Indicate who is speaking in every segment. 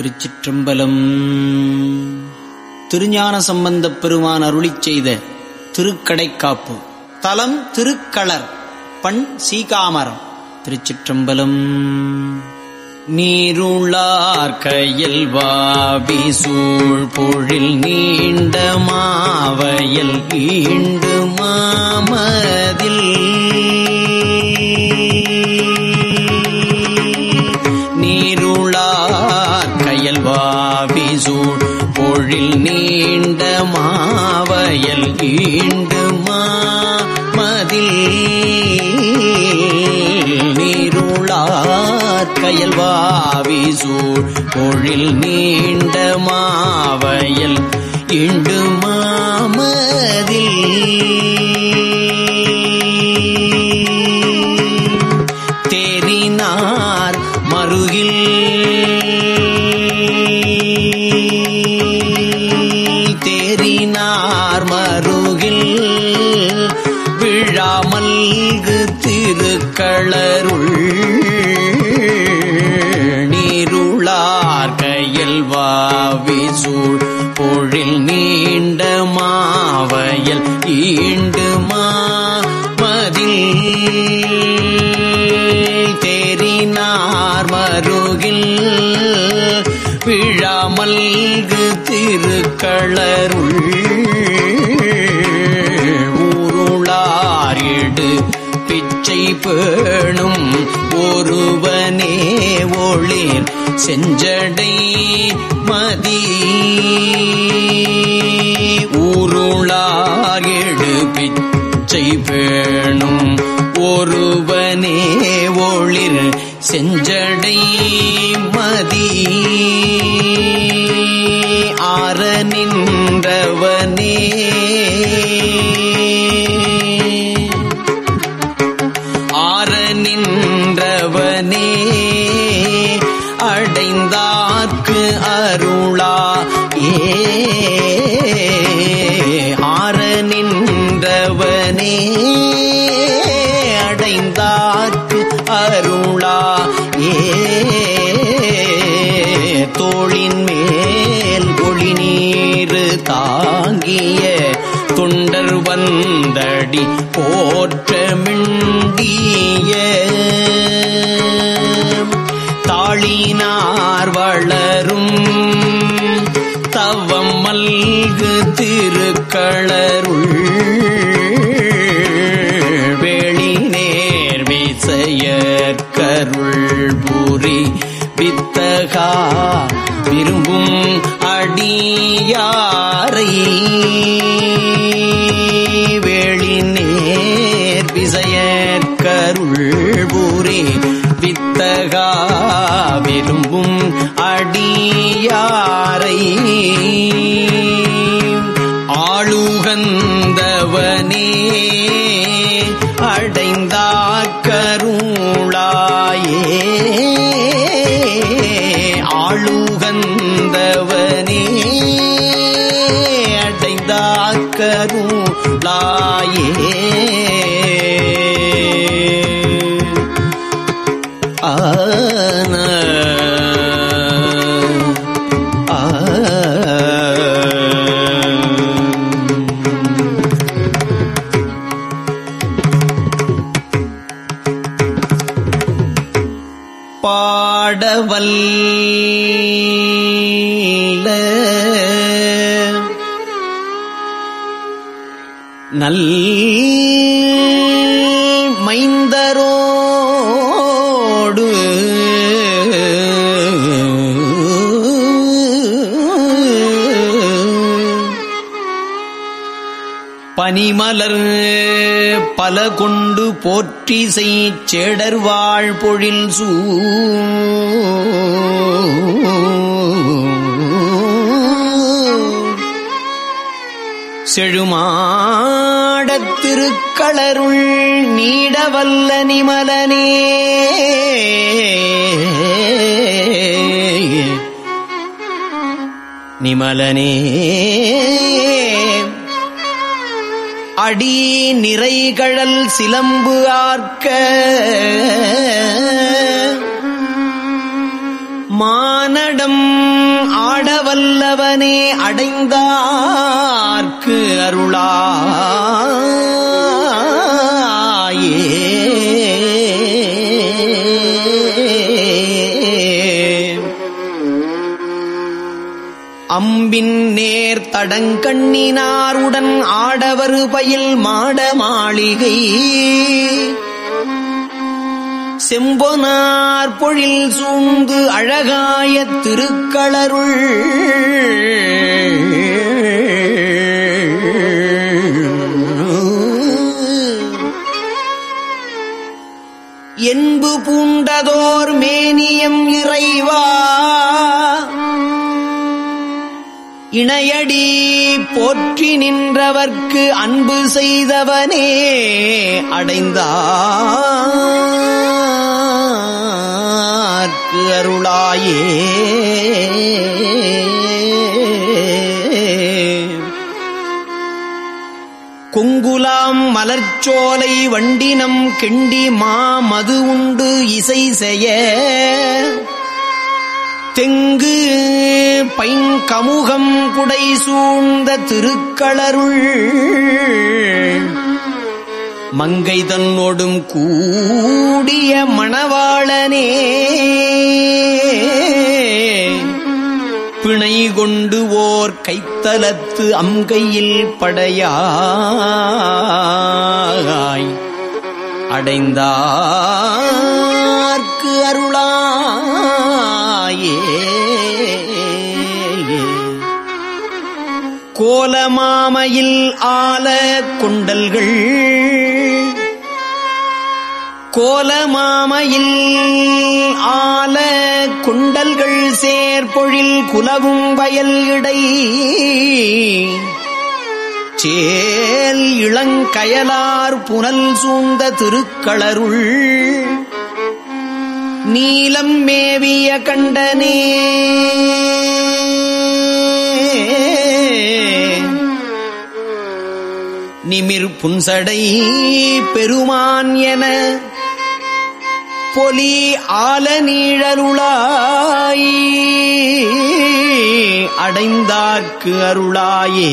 Speaker 1: திருச்சிற்றம்பலம். திருஞான சம்பந்தப் பெருமான் அருளிச் செய்த திருக்கடைக்காப்பு. தலம் திருக்களர் பண் சீகாமரம். திருச்சிற்றம்பலம். நீருளார் கையில் வாபி சூழ் பொழில் நீண்ட மாவயல் ஈண்டு மாமதில் பொழில் நீண்ட மாவயல் ஈண்டு மாமதில் நீருளார் கயல் சூழ் பொழில் நீண்ட மாவயல் இண்டு மாமதில் மல்கு திருக்களருள் நீருளார் கையில் வாவிசூழ் பொழில் நீண்ட மாவயல் ஈண்டு மாமதில் தேறினார் மருகில் விழாமல்கு திருக்களருள் ஊருளார் கொண்டு பிச்சை பேணும் ஒருவனே ஒளிர் செஞ்சடை மதி. ஊருளாகெடு பிச்சை பேணும் ஒருவனே ஒளிர் செஞ்சடை அடி போற்ற மிண்டிய தாளினார் வளரும் தவம் மல்கு திருக்களருள். வேளி நேர் விசையற்கருள் புரி வித்தகா விரும்பும் அடியாரை. விசையற்கருள் வித்தகா விரும்பும் அடியாரை. ஆளுகந்தவனே அடைந்தாக்கருளாயே ஆளுகந்தவனே அடைந்தார் வல்ல நல்ல பனிமலர் பல கொண்டு போற்றி செய்டர் வாழ்பொழில் சூ. செழுமாடத்திருக்களருள் நீடவல்ல நிமலனே. நிமலனே. அடி நிறைகழல் சிலம்பு ஆர்க்க. மானடம் ஆடவல்லவனே அடைந்தான் அம்பின் நேர் தடங்கண்ணினாருடன் ஆடவர் பயில் மாட மாளிகை. செம்பொனார் பொழில் சூழ்ந்து அழகாய திருக்களருள். என்பு பூண்டதோர் மேனியம் இறைவா. இணையடி போற்றி நின்றவர்க்கு அன்பு செய்தவனே அடைந்தார்க்கு அருளாயே. கொங்குலாம் மலர்ச்சோலை வண்டினம் கெண்டி மா மது உண்டு இசை செய்ய. தெங்கு பைங்கமுகம் குடை சூழ்ந்த திருக்களருள் மங்கை தன்னோடும் கூடிய மணவாளனே பிணை கொண்டு ஓர் கைத்தலத்து அங்கையில் படையாய். அடைந்தார்க்கு அருளா கோலமாமையில் ஆல குண்டல்கள். கோலமாமையில் ஆல குண்டல்கள் சேர்பொழில் குலவும் வயல் இடை. சேல் இளங்கயலார் புனல் சூழ்ந்த திருக்களருள். நீலம் மேவிய கண்டனே. நிமிர் புன்சடை பெருமான் என பொலி ஆல நீழருளாய் அடைந்தாக்கு அருளாயே.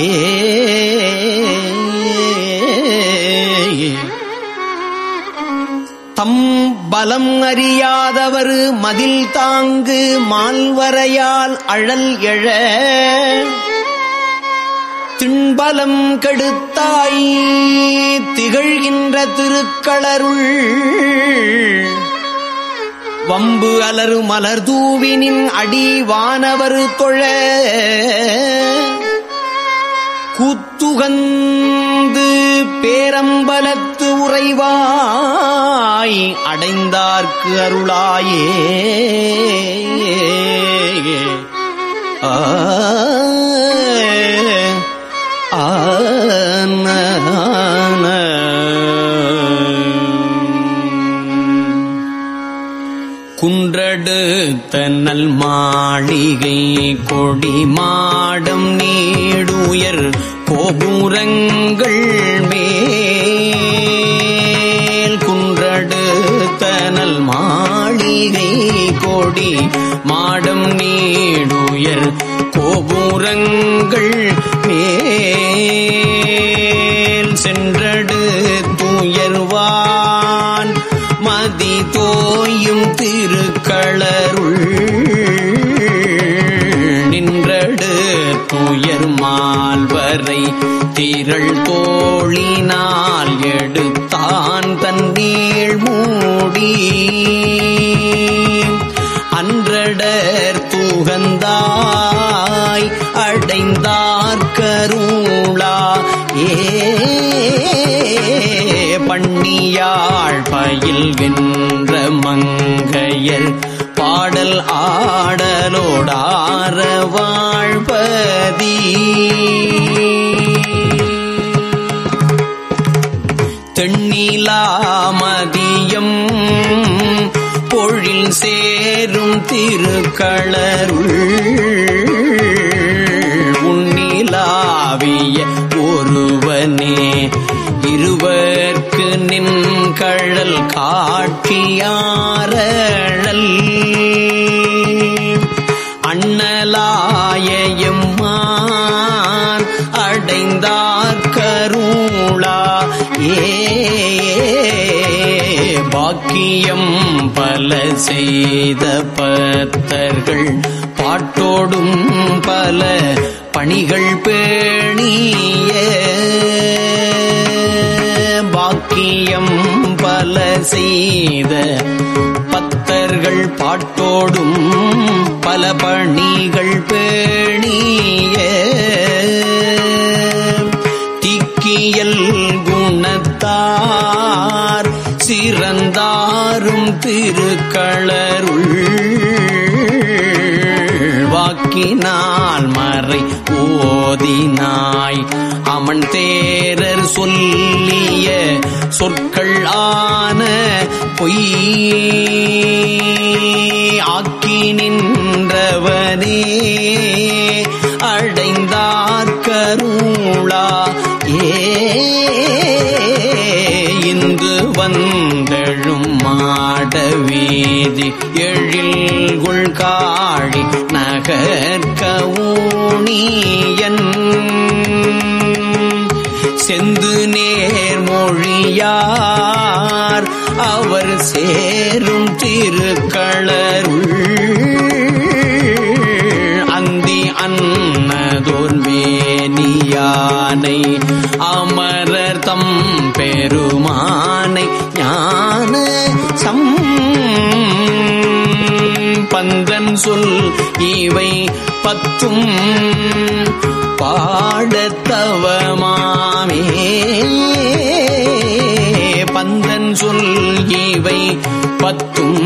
Speaker 1: தம் பலம் அறியாதவர் மதில் தாங்கு மால்வரையால் அழல் எழ. திண்பலம் கெடுத்தாய் திகழ்கின்ற திருக்களருள். வம்பு அலறு மலர் தூவினின் அடி வானவர் தொழ. கூத்துகந்து பேரம்பலத் உறைவாய் அடைந்தார்க்கு அருளாயே. ஆ குன்றடுத்த நல் மாளிகை கொடி மாடம் நீடுயர் கோபுரங்கள் மால்வரை தீரள் தோழினால் எடுத்தான் தன்னீள் மூடி. அன்றடர் தூகந்தாய் அடைந்தார் கருளா. ஏ பண்ணியாழ் பயில் வென்ற மங்கையர் பாடல் ஆடலோடார வாழ்பதி. தென்னிலாமதியம் பொழில் சேரும் திருக்களருள் பாக்கியம் பல செய்த பத்தர்கள் பாட்டோடும் பல பணிகள் பேணிய பாக்கியம் பல செய்த பத்தர்கள் பாட்டோடும் பல பணிகள் பேணிய திருக்களருள் வாக்கினால் மறை ஓதினாய். அமன் தேரர் சொல்லிய சொற்கள் ஆன பொய் ஆக்கினின் வீதி எழில்குள் காழி நகர்கவுனியன் செந்து நேர்மொழியார் அவர் சேரும் திருக்களருள் சொல் இவை பத்தும் பாடத்தவமாமே. பந்தன் சொல் இவை பத்தும்